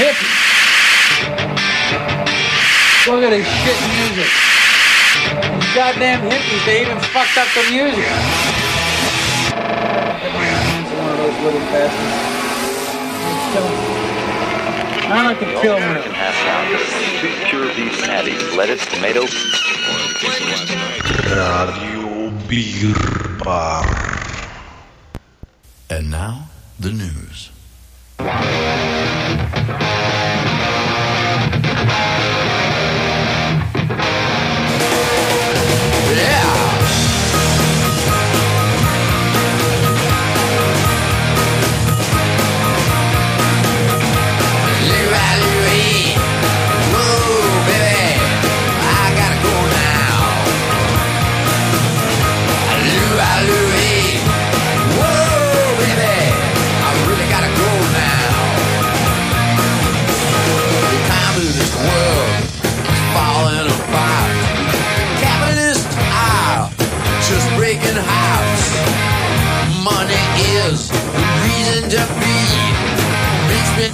Hippie. Look at this shit music. These goddamn hippies, they even fucked up the music. One of those little bastards. I like to kill them. American half pound of two pure beef patties, lettuce, tomato. Radio Bierbar. And now, the news.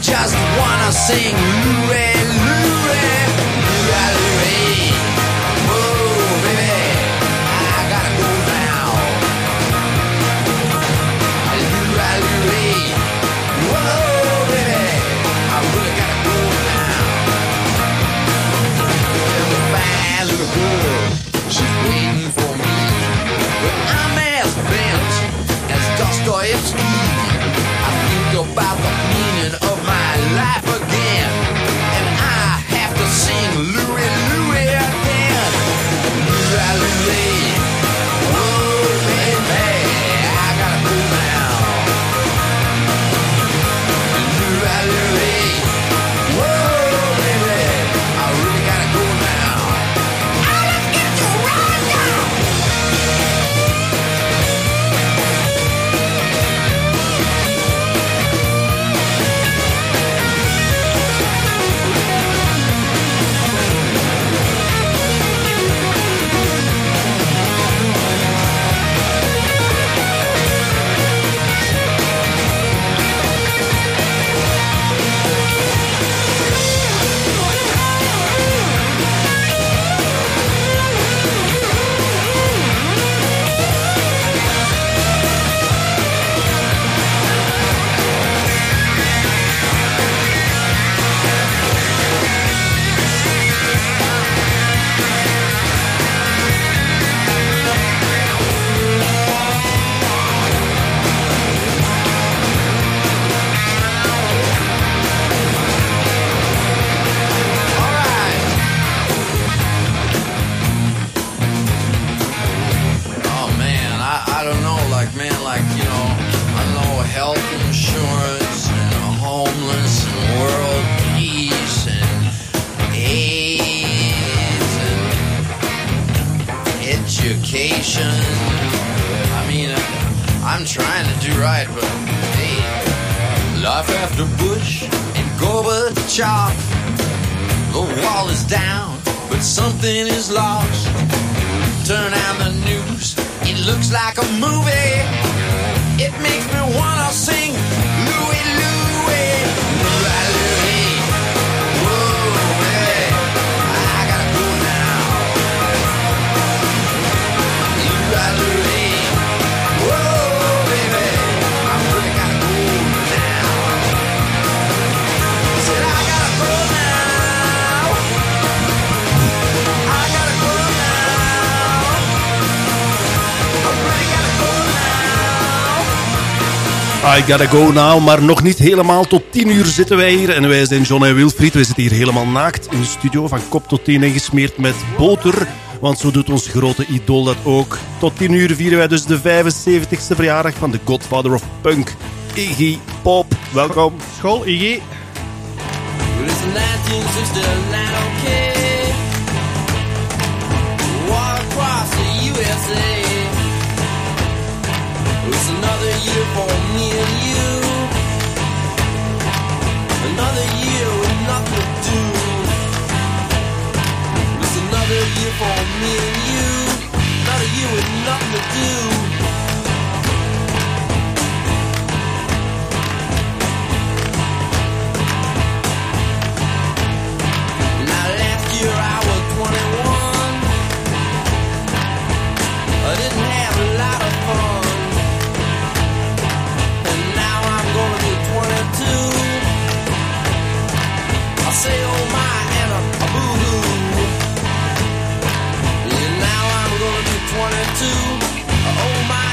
Just wanna sing Louie, Louie, Louie. Whoa, baby, I gotta go now. Louie. Whoa, baby, I really gotta go now. Little she's waiting for me. But I'm as bent as Dostoevsky. Of my life again. I gotta go now, maar nog niet helemaal. Tot 10 uur zitten wij hier en wij zijn John en Wilfried. Wij zitten hier helemaal naakt in de studio, van kop tot teen en gesmeerd met boter. Want zo doet ons grote idool dat ook. Tot 10 uur vieren wij dus de 75ste verjaardag van de Godfather of Punk, Iggy Pop. Welkom. School, IG. Well, it's 1969, okay. Walk across the USA. It's another year for me and you. Another year with nothing to do. It's another year for me and you. Another year with nothing to do. Now last year I was 21. I didn't have a lot of fun. wanted to. I say, oh my, and a, now I'm gonna be 22. Uh, oh my.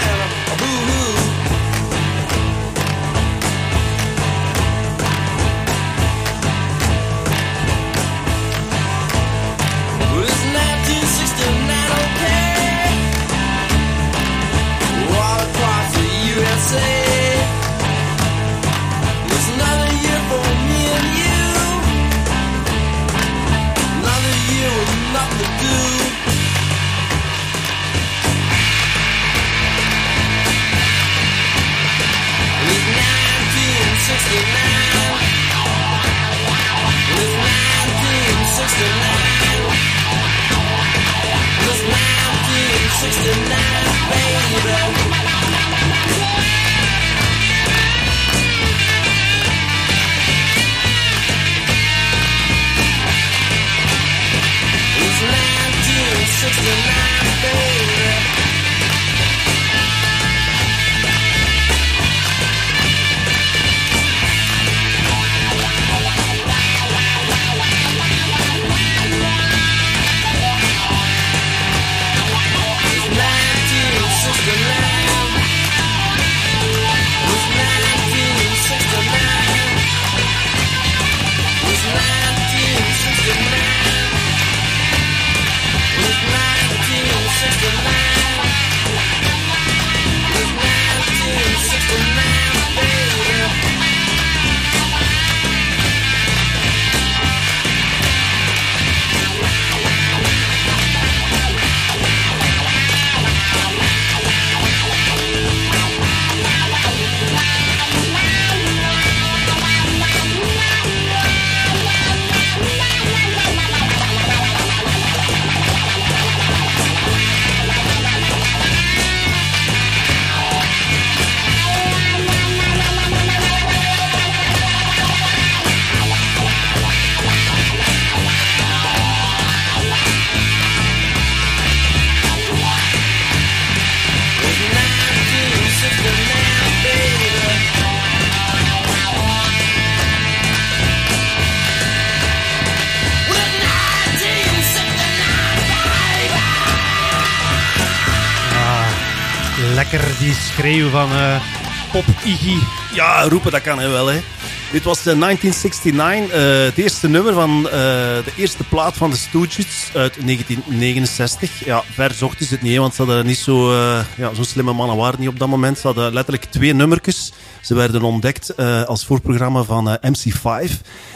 Die schreeuw van eh, Pop Iggy. Ja, roepen dat kan hij wel, hè. Dit was de 1969, eh, het eerste nummer van eh, de eerste plaat van de Stooges uit 1969. Ja, ver zochten ze het niet, want ze hadden niet zo, ja, zo'n slimme mannen waren niet op dat moment. Ze hadden letterlijk twee nummertjes. Ze werden ontdekt eh, als voorprogramma van eh, MC5.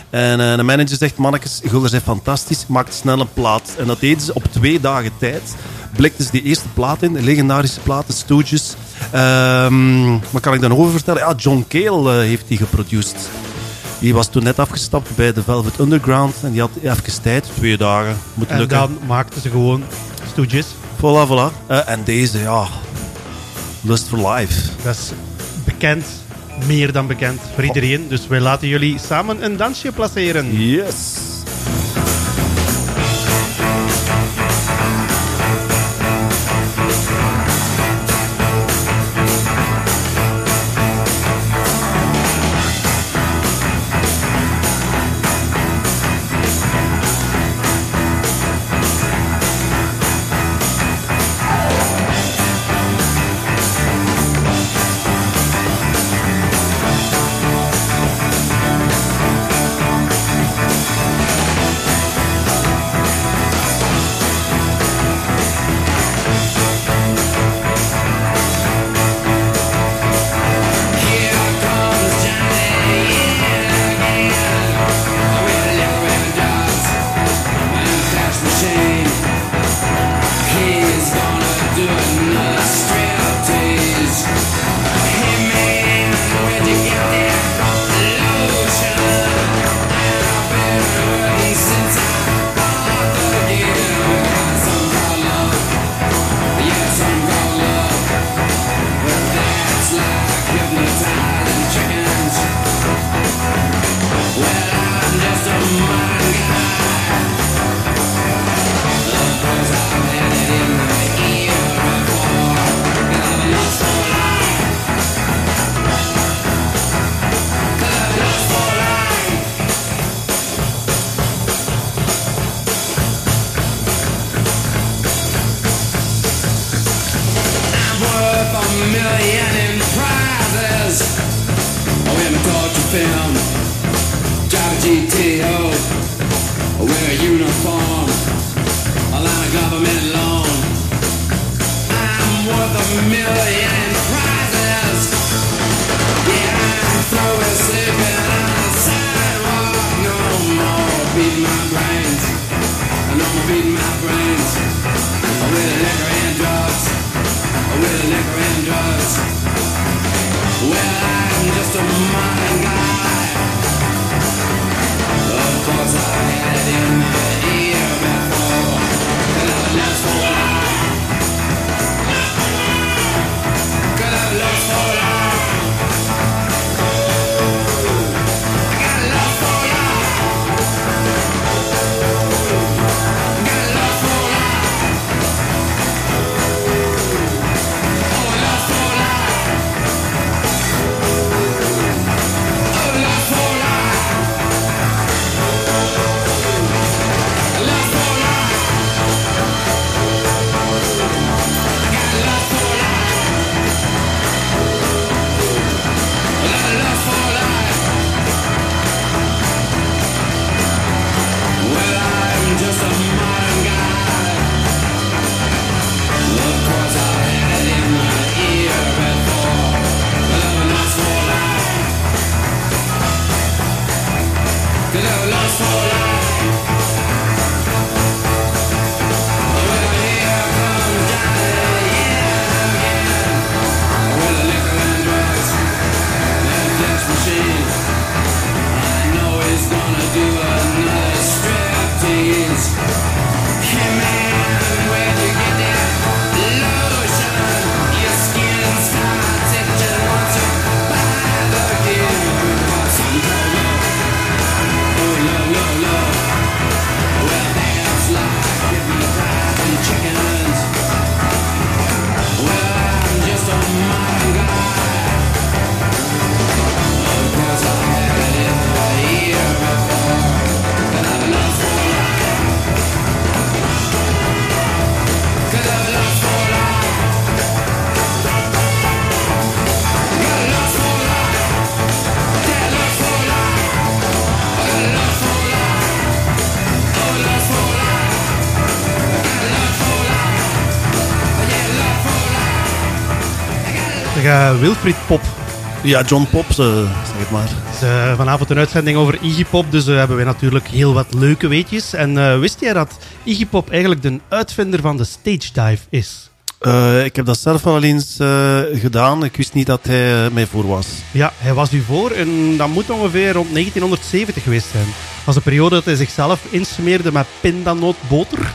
En eh, de manager zegt, mannetjes, jullie zijn fantastisch, maak snel een plaat. En dat deden ze op twee dagen tijd. Blikten ze die eerste plaat in, legendarische plaat, de Stooges. Ehm, wat kan ik dan over vertellen? Ja, John Cale heeft die geproduceerd. Die was toen net afgestapt bij de Velvet Underground. En die had even tijd, twee dagen. Moet En lukken. dan maakten ze gewoon Stooges. Voilà, voilà. En deze, ja. Lust for Life. Dat is bekend, meer dan bekend voor iedereen. Dus wij laten jullie samen een dansje placeren. Yes. Wilfried Pop. Ja, John Pops, eh, zeg het maar. Het is eh, vanavond een uitzending over Iggy Pop, dus eh, hebben we natuurlijk heel wat leuke weetjes. En eh, wist jij dat Iggy Pop eigenlijk de uitvinder van de stage dive is? Eh, ik heb dat zelf wel eens eh, gedaan. Ik wist niet dat hij eh, mij voor was. Ja, hij was u voor en dat moet ongeveer rond 1970 geweest zijn. Dat was een periode dat hij zichzelf insmeerde met pindanootboter,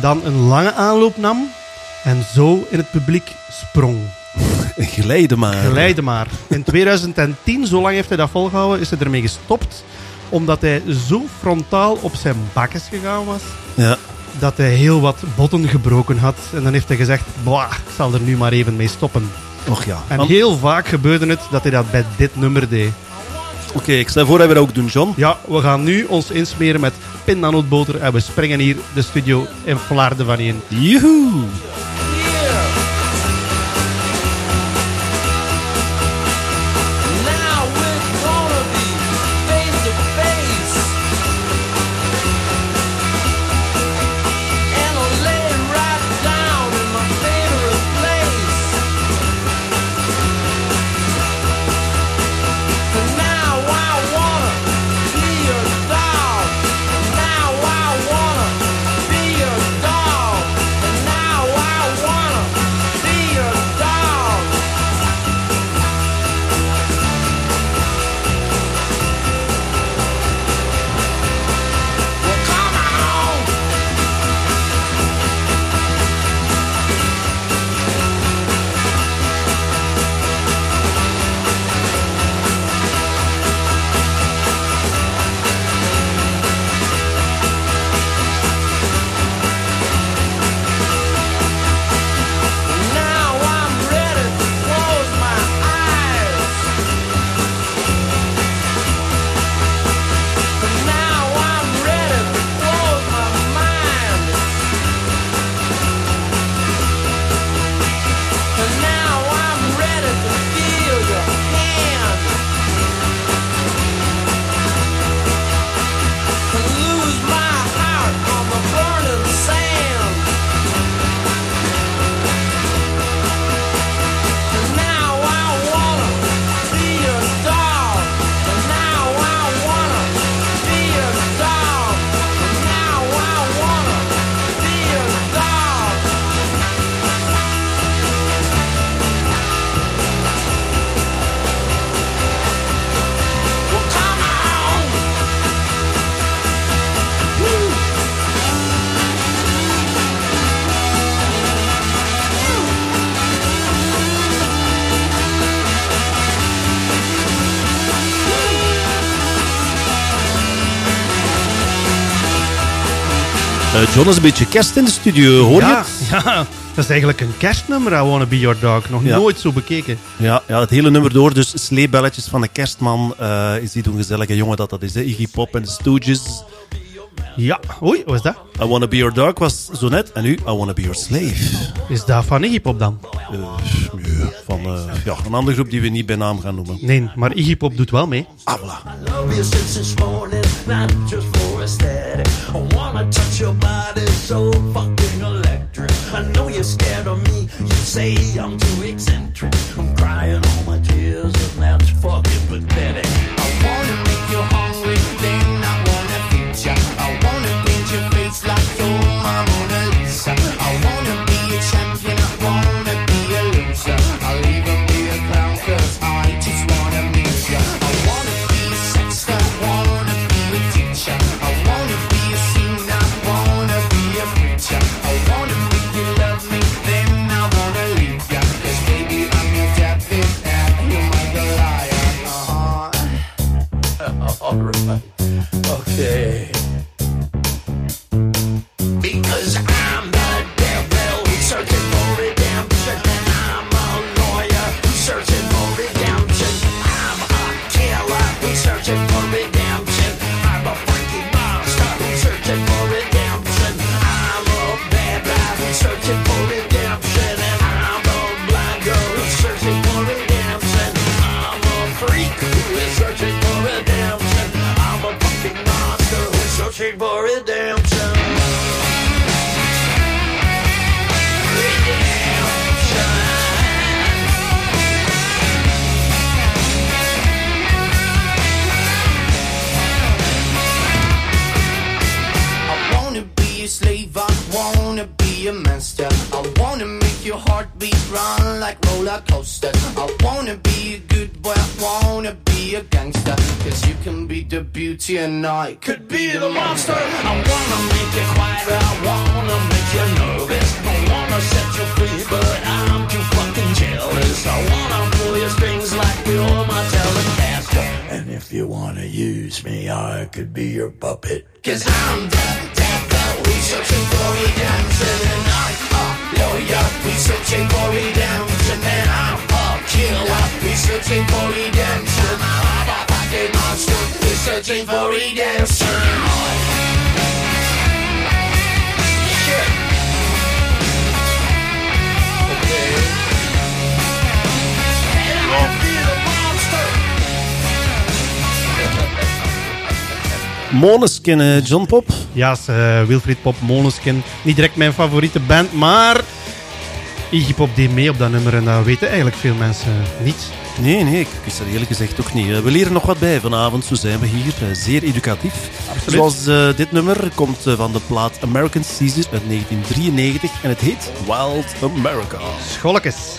dan een lange aanloop nam en zo in het publiek sprong. Geleide maar. Geleide maar. In 2010, zo lang heeft hij dat volgehouden, is hij ermee gestopt. Omdat hij zo frontaal op zijn bakjes gegaan was, Ja. dat hij heel wat botten gebroken had. En dan heeft hij gezegd, "Blah, ik zal er nu maar even mee stoppen. Och ja. En Want- heel vaak gebeurde het dat hij dat bij dit nummer deed. Oké, ik stel voor dat we dat ook doen, John. Ja, we gaan nu ons insmeren met pindanootboter en we springen hier de studio in Vlaarden van in. Joehoe! John is een beetje kerst in de studio, hoor je ja, het? ja, dat is eigenlijk een kerstnummer, I Wanna Be Your Dog. Nog Ja. nooit zo bekeken. Ja, ja, het hele nummer door. Dus sleebelletjes van de kerstman. eh, is die doen gezellige jongen dat dat is. Hè? Iggy Pop en de Stooges. Ja, oei, wat is dat? I Wanna Be Your Dog was zo net. En nu I Wanna Be Your Slave. Is dat van Iggy Pop dan? Eh, ja, van eh, ja, een andere groep die we niet bij naam gaan noemen. Nee, maar Iggy Pop doet wel mee. Ah, voilà. Steady. I wanna touch your body so fucking electric. I know you're scared of me, you say I'm too eccentric. I'm crying all my tears, and that's Moleskin, uh, John Pop. Ja, yes, eh, Wilfried Pop, Moleskin. Niet direct mijn favoriete band, maar Iggy Pop deed mee op dat nummer en dat weten eigenlijk veel mensen niet. Nee, nee, ik wist dat eerlijk gezegd toch niet. We leren nog wat bij vanavond, zo zijn we hier. Eh, zeer educatief. Absoluut. Zoals eh, dit nummer komt eh, van de plaat American Caesars uit 1993 en het heet Wild America. Scholkes.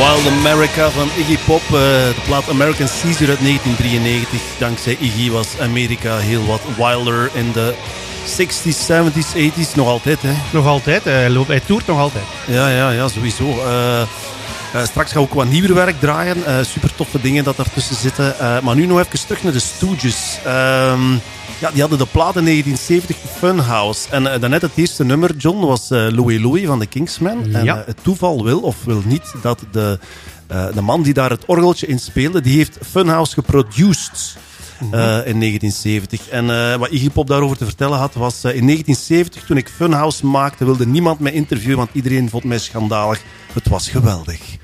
Wild America van Iggy Pop. eh, de plaat American Caesar uit 1993. Dankzij Iggy was Amerika heel wat wilder in de 60s, 70s, 80s. Nog altijd, hè? Nog altijd, hij, loopt, hij toert nog altijd. Ja, ja, ja, sowieso. Eh, eh, straks gaan we ook wat nieuwer werk draaien. Eh, super toffe dingen dat daartussen zitten. Eh, maar nu nog even terug naar de Stooges. Ehm, ja, die hadden de plaat in 1970 Funhouse. En uh, daarnet het eerste nummer, John, was Louis Louis van de Kingsmen. En Ja. eh, het toeval wil of wil niet dat de, de man die daar het orgeltje in speelde, die heeft Funhouse geproduced. Mhm. in 1970. En wat Iggy Pop daarover te vertellen had, was in 1970, toen ik Funhouse maakte, wilde niemand mij interviewen, want iedereen vond mij schandalig. Het was geweldig.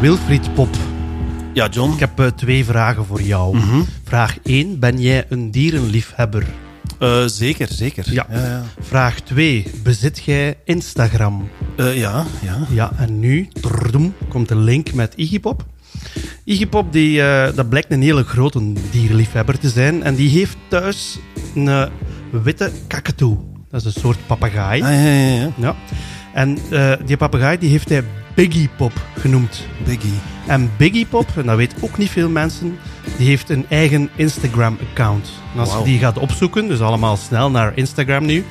Wilfried Pop, Ja, John. ik heb eh, twee vragen voor jou. Mhm. Vraag 1, ben jij een dierenliefhebber? Eh, zeker, zeker. Ja. Ja, ja. Vraag 2, bezit jij Instagram? Eh, ja, ja. Ja, en nu komt de link met Iggy Pop. Iggy Pop, die, dat blijkt een hele grote dierliefhebber te zijn. En die heeft thuis een witte kakatoe. Dat is een soort papegaai. Ah, ja, ja, ja. Ja. En eh, die papegaai die heeft hij Biggie Pop genoemd. Biggie. En Biggie Pop, en dat weet ook niet veel mensen, die heeft een eigen Instagram-account. En als je die gaat opzoeken, dus allemaal snel naar Instagram nu,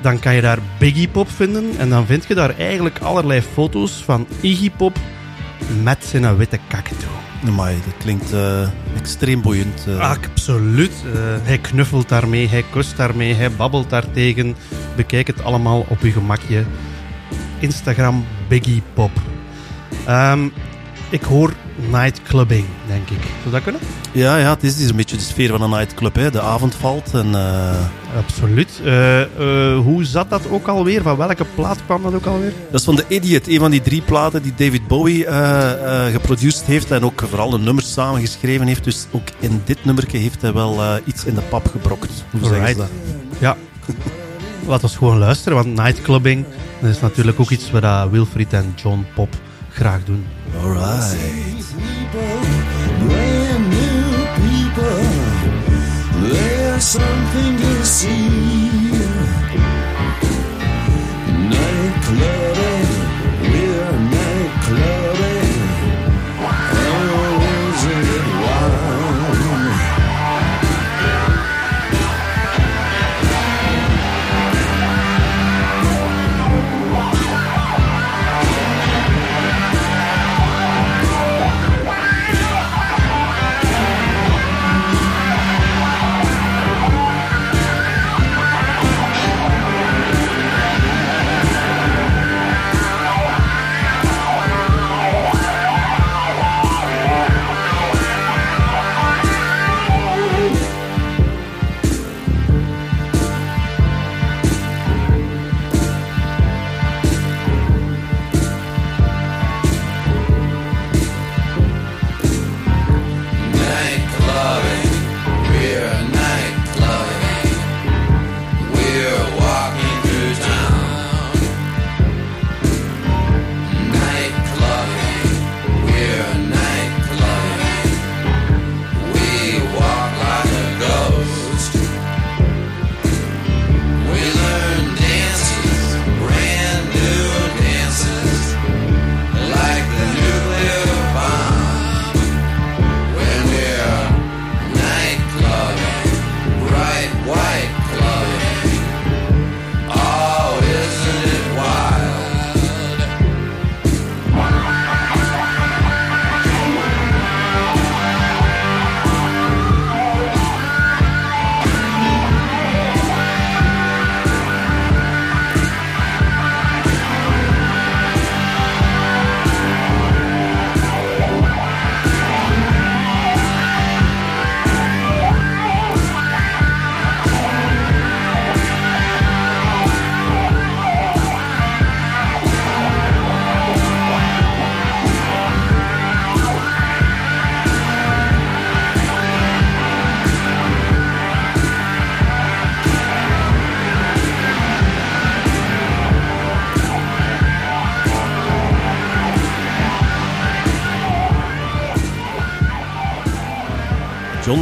dan kan je daar Biggie Pop vinden. En dan vind je daar eigenlijk allerlei foto's van Iggy Pop met zijn witte kakatoe. Amai, dat klinkt eh, extreem boeiend. eh. Absoluut. Hij knuffelt daarmee, hij kust daarmee, hij babbelt daartegen. Bekijk het allemaal op uw gemakje. Instagram Biggie Pop. Ehm, ik hoor nightclubbing, denk ik. Zou dat kunnen? Ja, ja, het is, het is een beetje de sfeer van een nightclub. Hè. De avond valt en... eh, Absoluut. Eh, eh, hoe zat dat ook alweer? Van welke plaat kwam dat ook alweer? Dat is van The Idiot, een van die drie platen die David Bowie geproduceerd heeft en ook vooral de nummers samengeschreven heeft. Dus ook in dit nummerke heeft hij wel iets in de pap gebrokt. Hoe zeggen ze Alright. dat? Ja. Laten we gewoon luisteren, want nightclubbing dat is natuurlijk ook iets wat Wilfried en John Pop graag doen.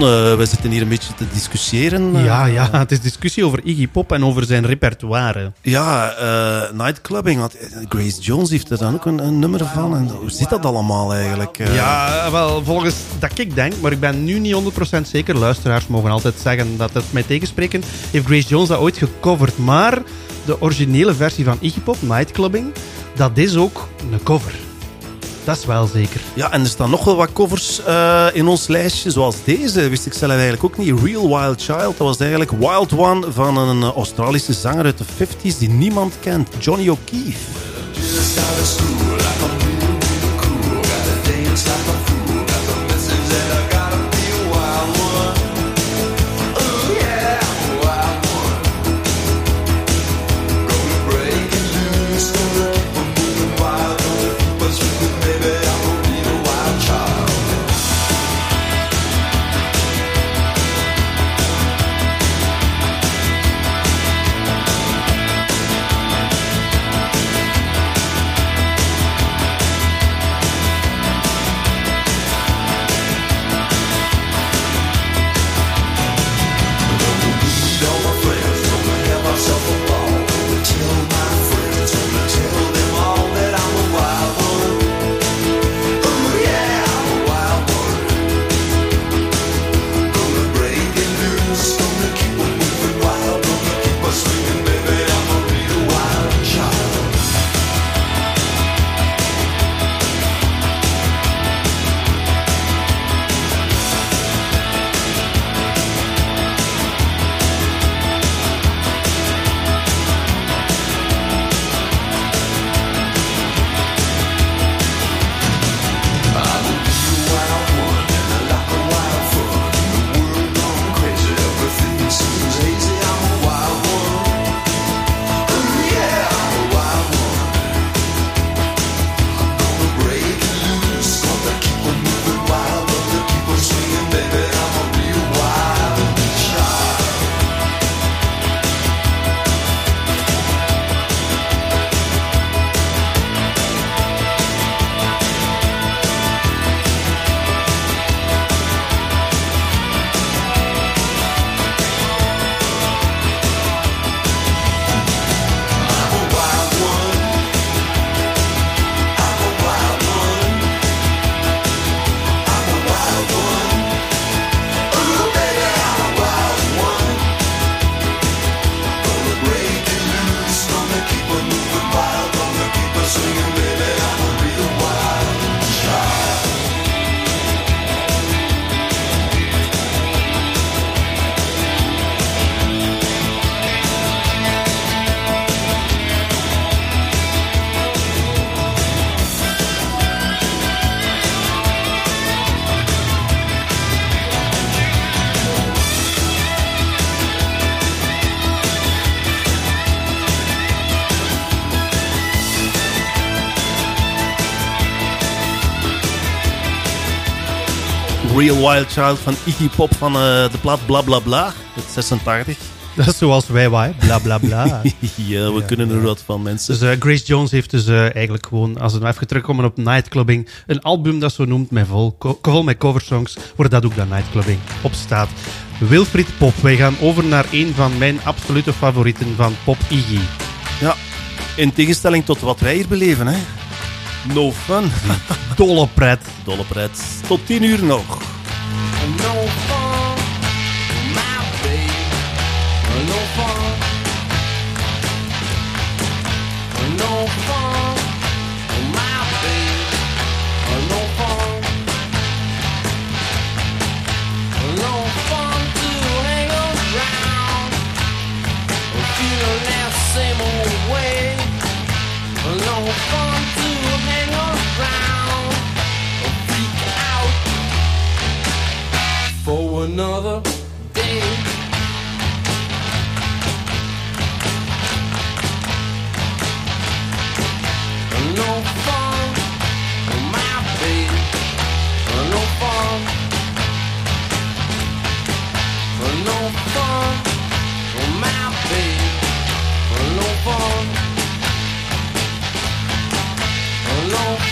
We zitten hier een beetje te discussiëren. eh. Ja, ja, het is discussie over Iggy Pop en over zijn repertoire. Ja, eh, nightclubbing. Want eh, Grace Jones heeft er dan ook een, een nummer van. En hoe zit dat allemaal eigenlijk? eh? Ja, wel, volgens dat ik denk, maar ik ben nu niet 100% zeker. Luisteraars mogen altijd zeggen dat het mij tegenspreken. Heeft Grace Jones dat ooit gecoverd. Maar de originele versie van Iggy Pop, Nightclubbing, dat is ook een cover. Dat is wel zeker. Ja, en er staan nog wel wat covers eh, in ons lijstje, zoals deze. Wist ik zelf eigenlijk ook niet. Real Wild Child, dat was eigenlijk Wild One van een eh, Australische zanger uit de 50s die niemand kent. Johnny O'Keefe. Real Wild Child van Iggy Pop van eh, de plaat Bla Bla Bla, uit 86. Dat is zoals wij, wij. Bla bla bla. ja, we kunnen er wat van mensen. Dus eh, Grace Jones heeft dus eh, eigenlijk gewoon, als we nou even terugkomen op nightclubbing, een album dat zo noemt, met vol, vol met coversongs, waar dat ook dat nightclubbing op staat. Wilfried Pop. Wij gaan over naar een van mijn absolute favorieten van Pop Iggy. Ja, in tegenstelling tot wat wij hier beleven, hè. No fun. Dolle pret. Dolle pret. Tot 10 uur nog. No another day. No fun, my baby. No fun. No fun, my baby. No fun. No fun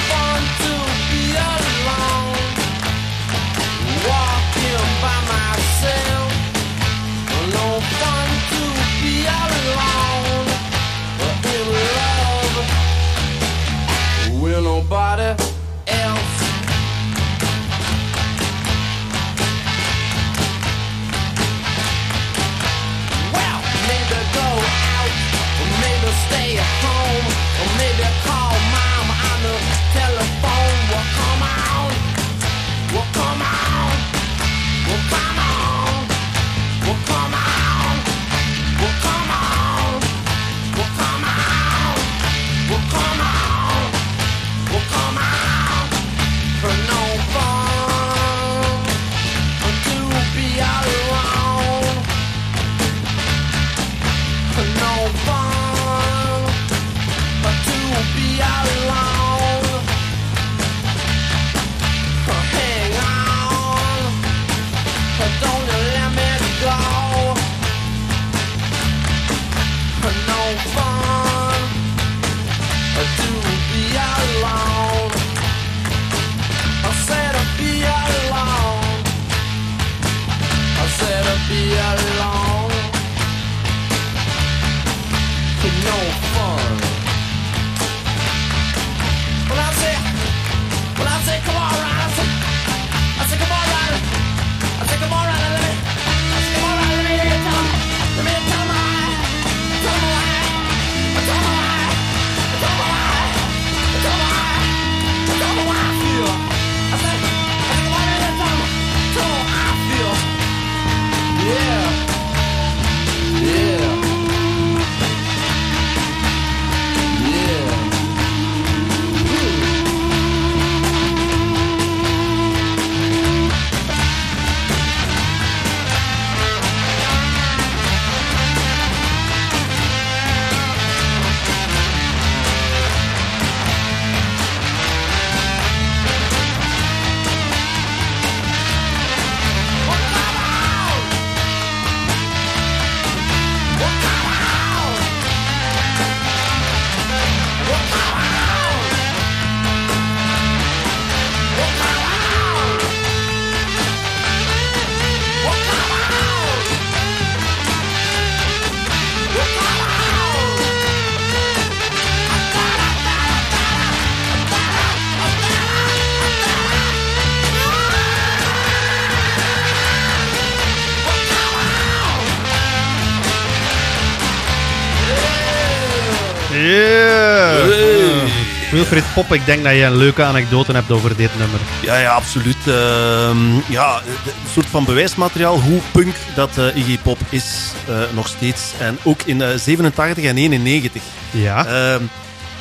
Pop, ik denk dat je een leuke anekdote hebt over dit nummer. Ja, ja, absoluut. Ehm, ja, een soort van bewijsmateriaal hoe punk dat eh, Iggy Pop is eh, nog steeds. En ook in eh, 87 en 91. Ja. Ehm,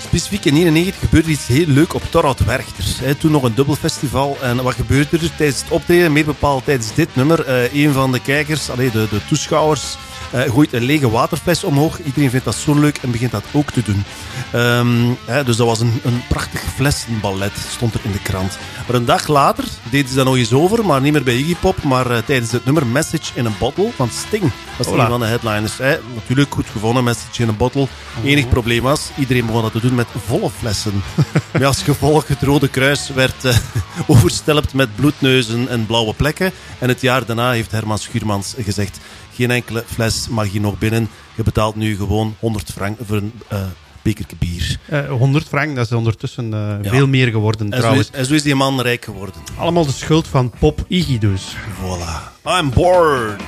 specifiek in 91 gebeurde iets heel leuk op Torhout Werchters. Hè, toen nog een dubbelfestival. En wat gebeurde er tijdens het optreden, meer bepaald tijdens dit nummer? eh een van de kijkers, allee, de, de toeschouwers, eh, gooit een lege waterfles omhoog. Iedereen vindt dat zo leuk en begint dat ook te doen. Ehm, hè, dus dat was een, een prachtig flessenballet, stond er in de krant. Maar een dag later deden ze dat nog eens over, maar niet meer bij Iggy Pop, maar eh, tijdens het nummer Message in a Bottle van Sting. Dat is Hola. een van de headliners. Hè. Natuurlijk goed gevonden, Message in a Bottle. Enig probleem was, iedereen begon dat te doen met volle flessen. Met als gevolg het Rode Kruis werd eh, overstelpt met bloedneuzen en blauwe plekken. En het jaar daarna heeft Herman Schuurmans gezegd, geen enkele fles mag hier nog binnen. Je betaalt nu gewoon 100 frank voor een eh bekertje bier. Eh, 100 frank, dat is ondertussen eh, Ja. veel meer geworden En zo, trouwens. is, en zo is die man rijk geworden. Allemaal de schuld van Pop Iggy dus. Voilà. I'm bored.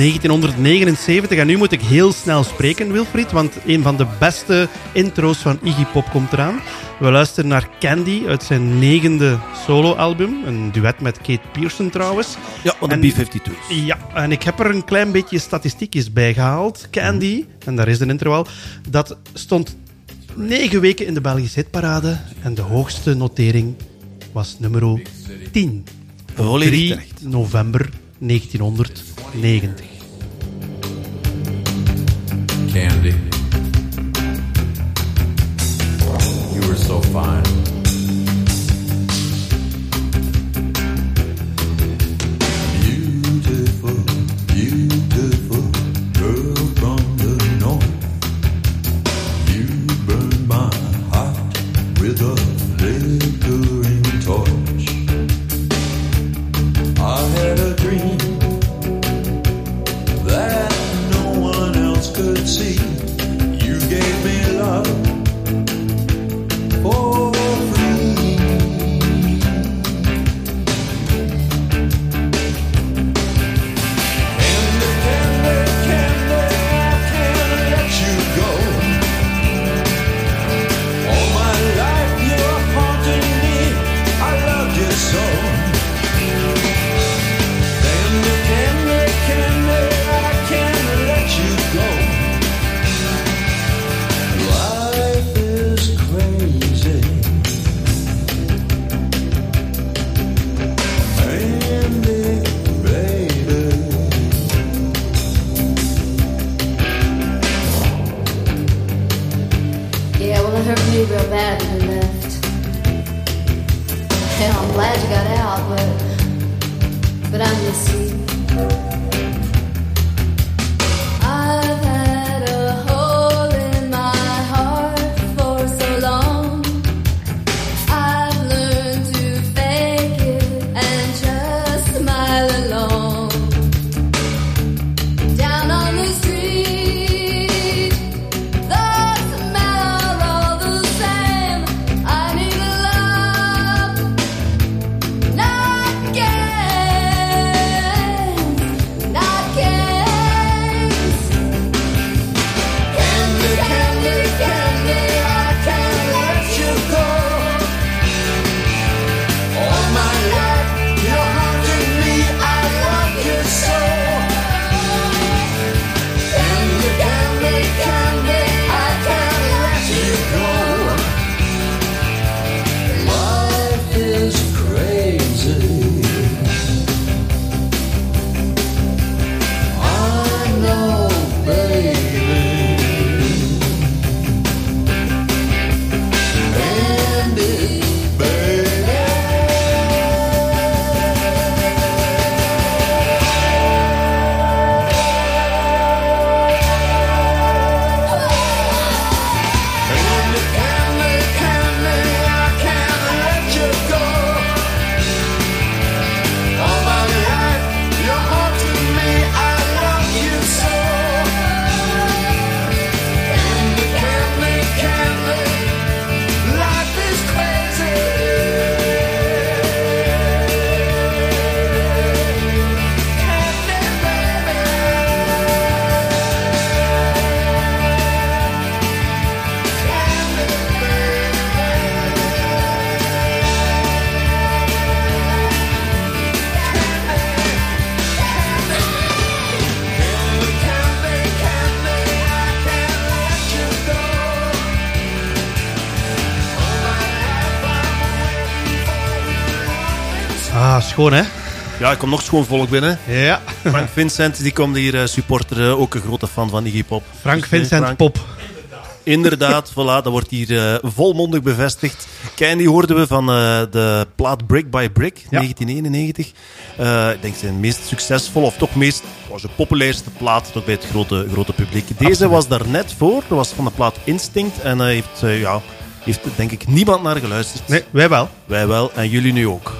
1979. En nu moet ik heel snel spreken, Wilfried, want een van de beste intro's van Iggy Pop komt eraan. We luisteren naar Candy uit zijn negende soloalbum. Een duet met Kate Pearson trouwens. Ja, wat een En- B-52 is. Ja, en ik heb er een klein beetje statistiekjes bij gehaald. Candy, en daar is de intro al, dat stond negen weken in de Belgische hitparade. En de hoogste notering was nummer 10. Volledig 3 terecht. november 1990. Candy. You were so fine. Ja, ik kom nog schoon volk binnen. Ja. Frank Vincent, die komt hier eh, supporter, eh, ook een grote fan van Iggy Pop. Frank Dus, Vincent Frank, Pop. Inderdaad, voilà, dat wordt hier eh, volmondig bevestigd. Candy hoorden we van de plaat Brick by Brick, 1991. Eh, ik denk zijn meest succesvolle, of toch meest, was de populairste plaat toch bij het grote, grote publiek. Deze Absoluut. was daar net voor, dat was van de plaat Instinct. En heeft, ja, heeft denk ik niemand naar geluisterd. Nee, wij wel. Wij wel, en jullie nu ook.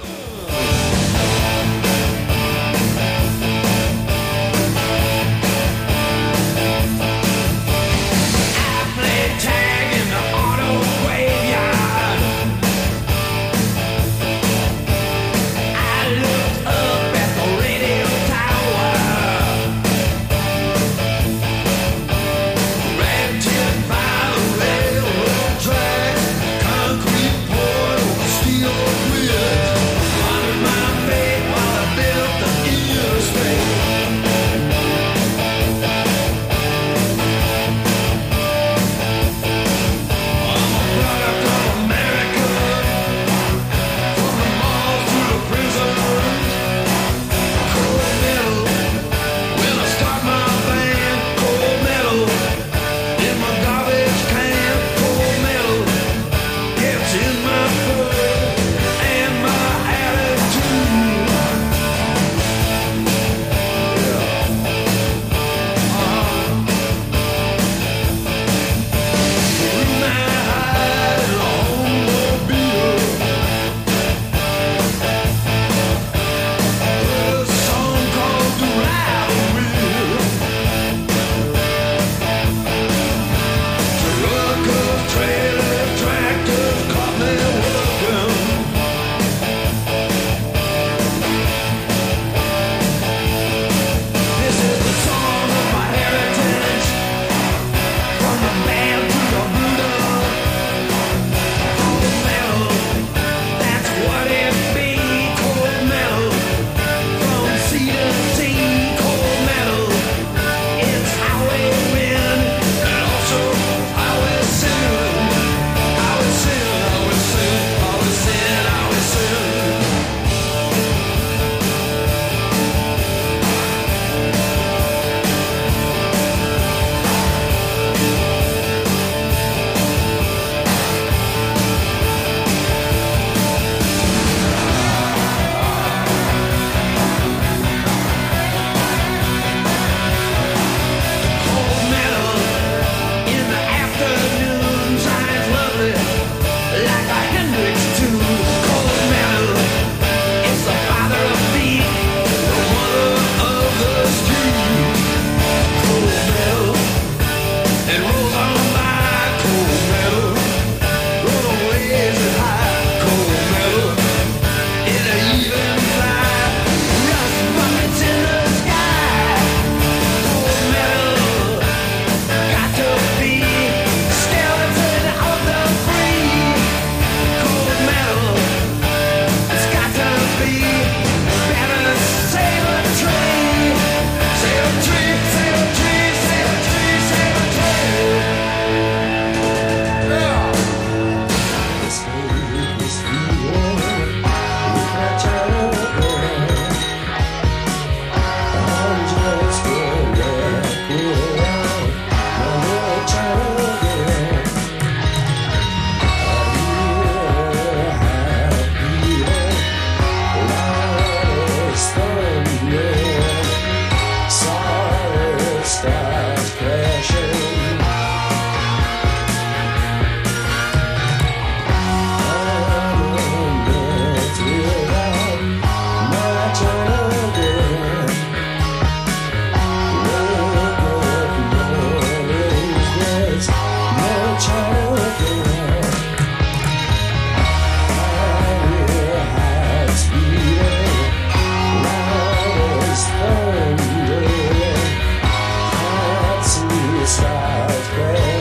inside grave.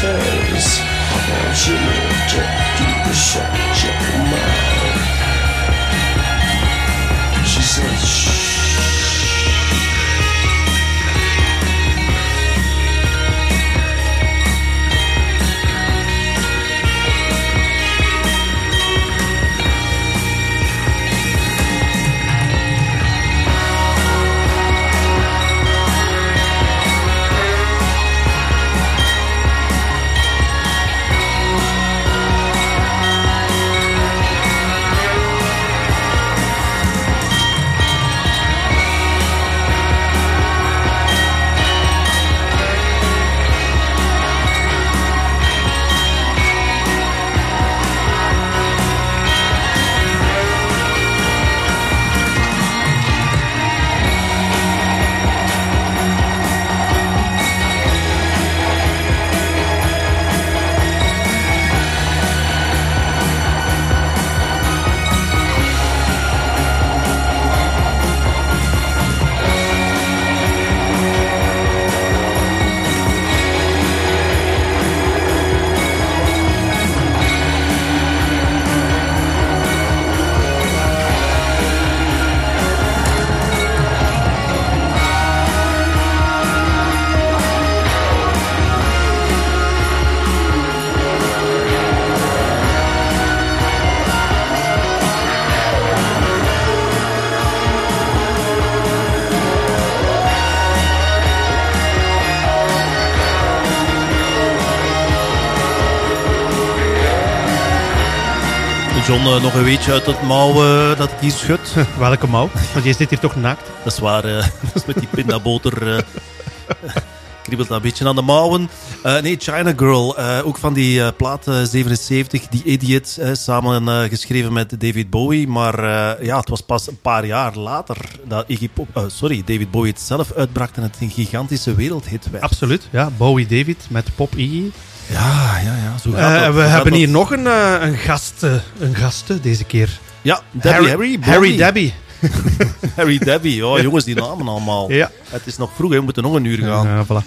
Girl says, I want you to keep the shut your mouth. John, eh, nog een weetje uit het mouw eh, dat ik hier schud. Welke mouw? Want je zit hier toch naakt? Dat is waar, eh, dat is met die pindaboter. eh kriebelt dat een beetje aan de mouwen. Eh, nee, China Girl, eh, ook van die eh, plaat eh, 77, die Idiot, eh, samen eh, geschreven met David Bowie. Maar eh, ja, het was pas een paar jaar later dat Iggy Pop, eh, sorry, David Bowie het zelf uitbracht en het een gigantische wereldhit werd. Absoluut, ja. Bowie David met Pop Iggy. Ja, ja, ja. Zo gaat Eh, dat. we Zo gaat hebben dat. hier nog een, eh, een gast, eh, een gaste deze keer. Ja, Debbie Harry. Harry Blondie. Debbie. Harry Debbie. Oh, jongens, die namen allemaal. Ja. Het is nog vroeg, hè. we moeten nog een uur gaan. Ja, voilà.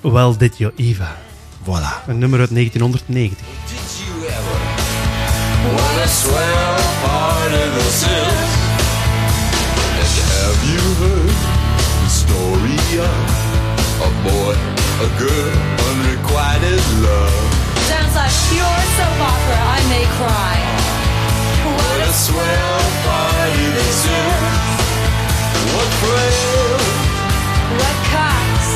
Well Did You Eva. Voilà. Een nummer uit 1990. What a swell party this is. And have you heard the story of a boy, a girl, unrequited love? Sounds like pure soap opera. I may cry. What a swell party this is. What thrill, What cocks?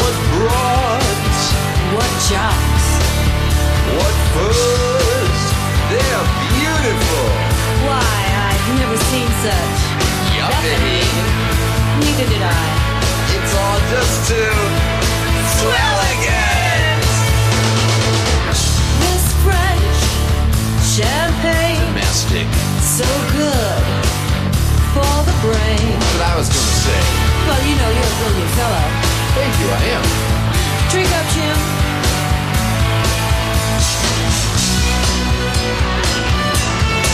what broads, What jocks? what furs. They're beautiful. Why, I've never seen such. Yuppie. Neither did I. It's all just too so good for the brain. That's what I was gonna say. Well, you know, you're a brilliant fellow. Thank you, I am. Drink up, Jim.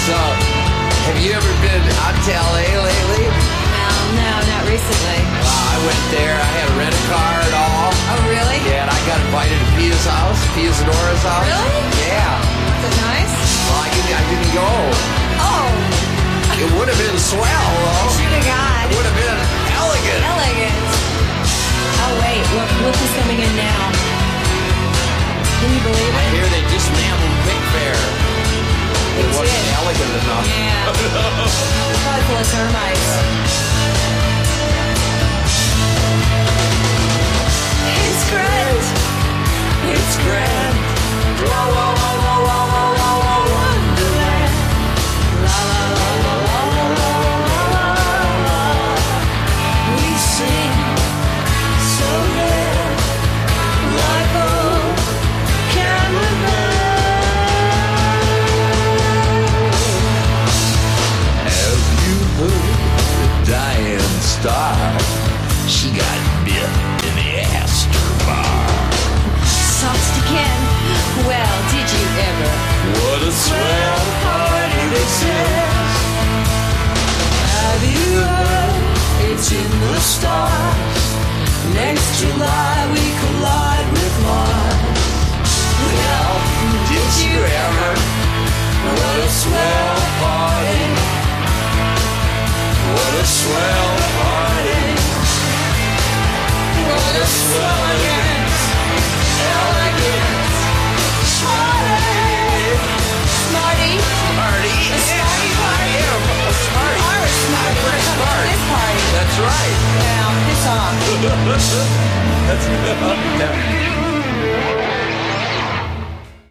So, have you ever been lately? Pia's house, Pia Zadora's house. Really? Yeah. Is it nice? Well, I didn't, I didn't go. Oh, It would have been swell, though. shoot a guy. It would have been elegant. Elegant. Oh, wait, look, look who's coming in now. Can you believe I it? hear they dismantled Big Fair. It They wasn't did. elegant enough. Yeah. Probably full of termites. It's grand. It's grand. Whoa, whoa, whoa, In the stars. Next July we collide with Mars. Well, Did you ever? what a swell party. What a swell party. What a swell elegant. start. This party. That's right. Now, piss off. That's, yeah.